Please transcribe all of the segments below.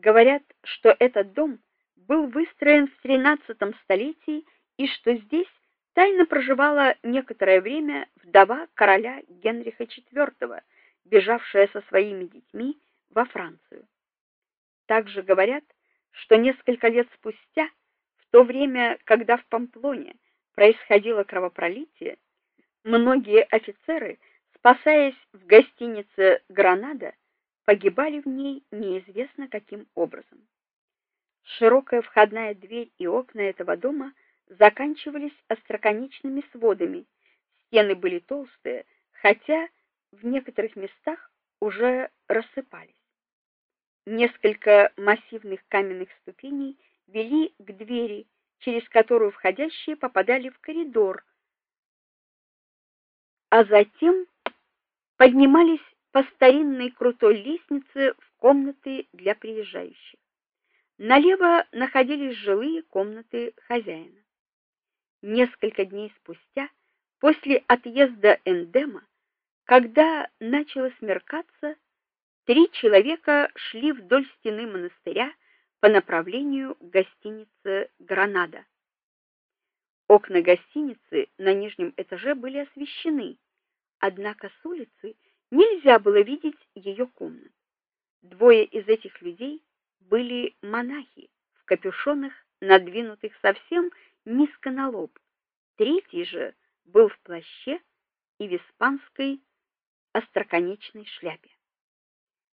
Говорят, что этот дом был выстроен в XIII столетии и что здесь тайно проживала некоторое время вдова короля Генриха IV, бежавшая со своими детьми во Францию. Также говорят, что несколько лет спустя, в то время, когда в Памплоне происходило кровопролитие, многие офицеры, спасаясь в гостинице Гранада, погибали в ней неизвестно каким образом. Широкая входная дверь и окна этого дома заканчивались остроконечными сводами. Стены были толстые, хотя в некоторых местах уже рассыпались. Несколько массивных каменных ступеней вели к двери, через которую входящие попадали в коридор, а затем поднимались по старинной крутой лестнице в комнаты для приезжающих. Налево находились жилые комнаты хозяина. Несколько дней спустя, после отъезда Эндема, когда начало смеркаться, три человека шли вдоль стены монастыря по направлению к гостинице Гранада. Окна гостиницы на нижнем этаже были освещены, однако с улицы нельзя было видеть ее комнат. Двое из этих людей были монахи в капюшонах, надвинутых совсем низко на лоб. Третий же был в плаще и в испанской остроконечной шляпе.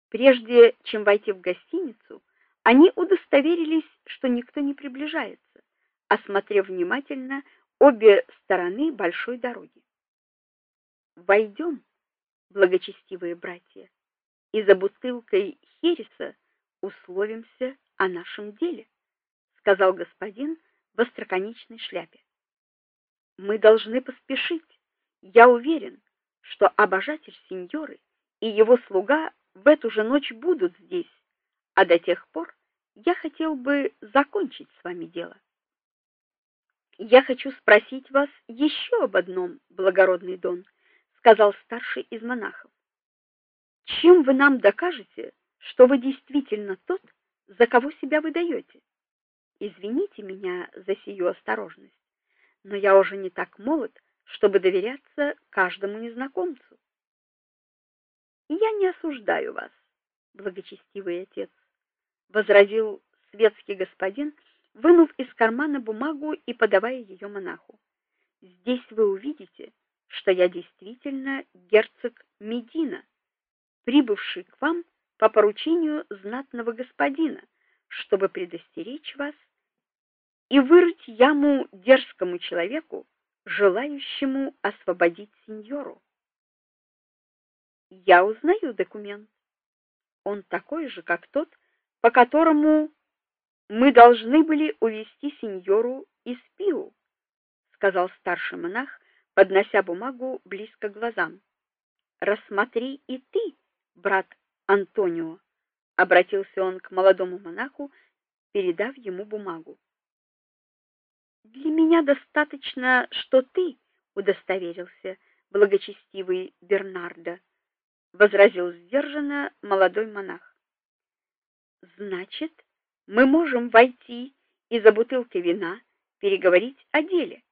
Прежде чем войти в гостиницу, они удостоверились, что никто не приближается, осмотрев внимательно обе стороны большой дороги. Войдем, благочестивые братья, и за бутылкой хереса условимся о нашем деле, сказал господин в остроконечной шляпе. Мы должны поспешить. Я уверен, что обожатель сеньоры и его слуга в эту же ночь будут здесь, а до тех пор я хотел бы закончить с вами дело. Я хочу спросить вас еще об одном, благородный Дон, сказал старший из монахов. Чем вы нам докажете, что вы действительно тот, за кого себя выдаете? Извините меня за сию осторожность, но я уже не так молод, чтобы доверяться каждому незнакомцу. Я не осуждаю вас, благочестивый отец, возразил светский господин, вынув из кармана бумагу и подавая ее монаху. Здесь вы увидите, что я действительно герцог Медина, прибывший к вам по поручению знатного господина, чтобы предостеречь вас и вырыть яму дерзкому человеку, желающему освободить сеньору. Я узнаю документ. Он такой же, как тот, по которому мы должны были увести сеньору из Пиу, сказал старший монах, поднося бумагу близко к глазам. Рассмотри и ты, брат Антонио, обратился он к молодому монаху, передав ему бумагу. Для меня достаточно, что ты удостоверился, благочестивый Бернардо, возразил сдержанно молодой монах. Значит, мы можем войти и за бутылкой вина переговорить о деле,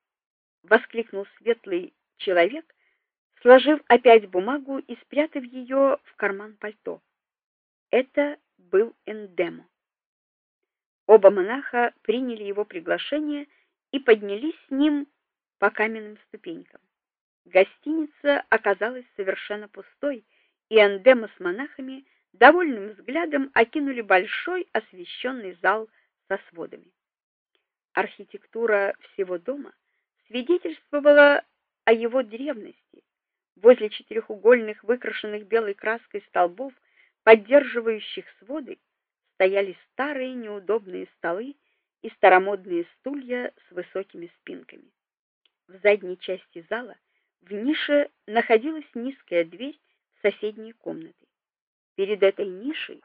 воскликнул светлый человек, сложив опять бумагу и спрятав ее в карман пальто. Это был Эндемо. Оба монаха приняли его приглашение и поднялись с ним по каменным ступенькам. Гостиница оказалась совершенно пустой, и Эндема с монахами довольным взглядом окинули большой освещенный зал со сводами. Архитектура всего дома свидетельствовала о его древности. Возле четырехугольных выкрашенных белой краской столбов, поддерживающих своды, стояли старые неудобные столы и старомодные стулья с высокими спинками. В задней части зала в нише находилась низкая дверь в соседние комнаты. Перед этой нишей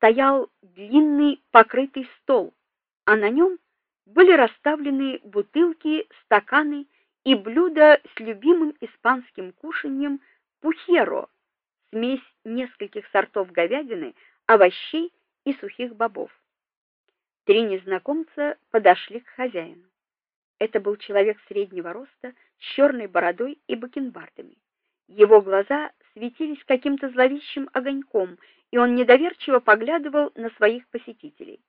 стоял длинный покрытый стол, а на нем были расставлены бутылки, стаканы и блюда с любимым испанским кушаньем пухеро, смесь нескольких сортов говядины, овощей и сухих бобов. Три незнакомца подошли к хозяину. Это был человек среднего роста, с черной бородой и бакенбардами. Его глаза светились каким-то зловещим огоньком, и он недоверчиво поглядывал на своих посетителей.